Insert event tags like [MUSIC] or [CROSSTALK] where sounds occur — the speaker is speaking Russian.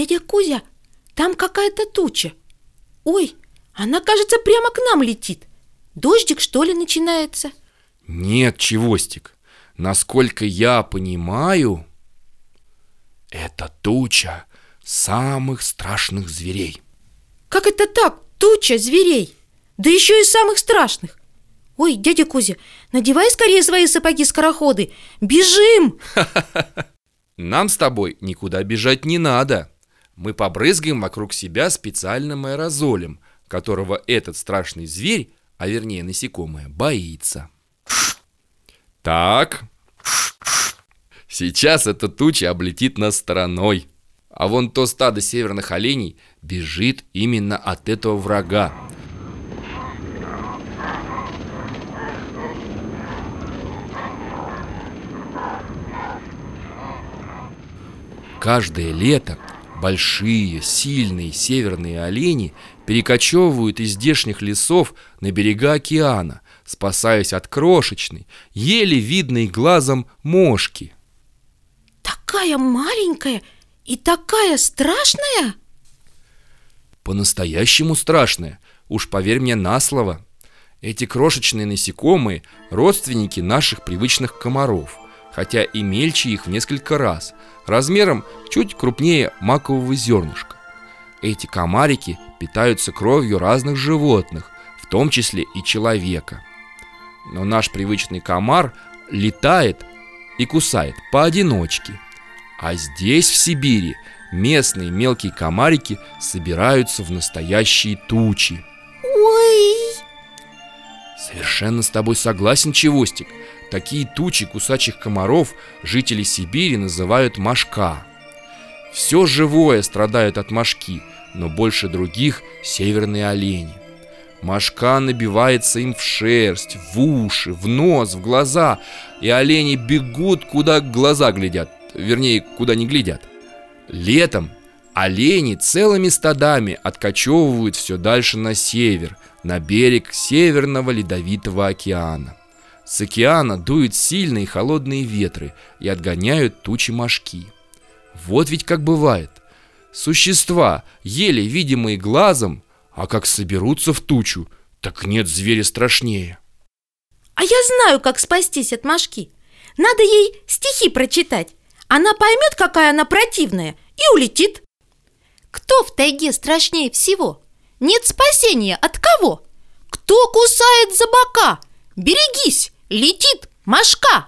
Дядя Кузя, там какая-то туча. Ой, она, кажется, прямо к нам летит. Дождик, что ли, начинается? Нет, Чевостик, насколько я понимаю, это туча самых страшных зверей. Как это так? Туча зверей? Да еще и самых страшных. Ой, дядя Кузя, надевай скорее свои сапоги-скороходы. Бежим! [LAUGHS] Нам с тобой никуда бежать не надо. Мы побрызгаем вокруг себя специальным аэрозолем, которого этот страшный зверь, а вернее насекомое, боится. Так, сейчас эта туча облетит нас стороной. А вон то стадо северных оленей бежит именно от этого врага. Каждое лето большие, сильные северные олени перекочевывают из здешних лесов на берега океана, спасаясь от крошечной, еле видной глазом мошки. Такая маленькая и такая страшная? По-настоящему страшная, уж поверь мне на слово. Эти крошечные насекомые – родственники наших привычных комаров – хотя и мельче их в несколько раз, размером чуть крупнее макового зернышка. Эти комарики питаются кровью разных животных, в том числе и человека. Но наш привычный комар летает и кусает поодиночке. А здесь, в Сибири, местные мелкие комарики собираются в настоящие тучи. Ой! Совершенно с тобой согласен, Чевостик. Такие тучи кусачих комаров жители Сибири называют мошка. Все живое страдает от мошки, но больше других северные олени. Мошка набивается им в шерсть, в уши, в нос, в глаза, и олени бегут, куда глаза глядят, вернее, куда не глядят. Летом олени целыми стадами откачевывают все дальше на север, на берег Северного Ледовитого океана. С океана дуют сильные холодные ветры и отгоняют тучи мошки. Вот ведь как бывает. Существа, еле видимые глазом, а как соберутся в тучу, так нет зверя страшнее. А я знаю, как спастись от мошки. Надо ей стихи прочитать. Она поймет, какая она противная, и улетит. Кто в тайге страшнее всего? Нет спасения от кого? Кто кусает за бока? Берегись! Летит мошка!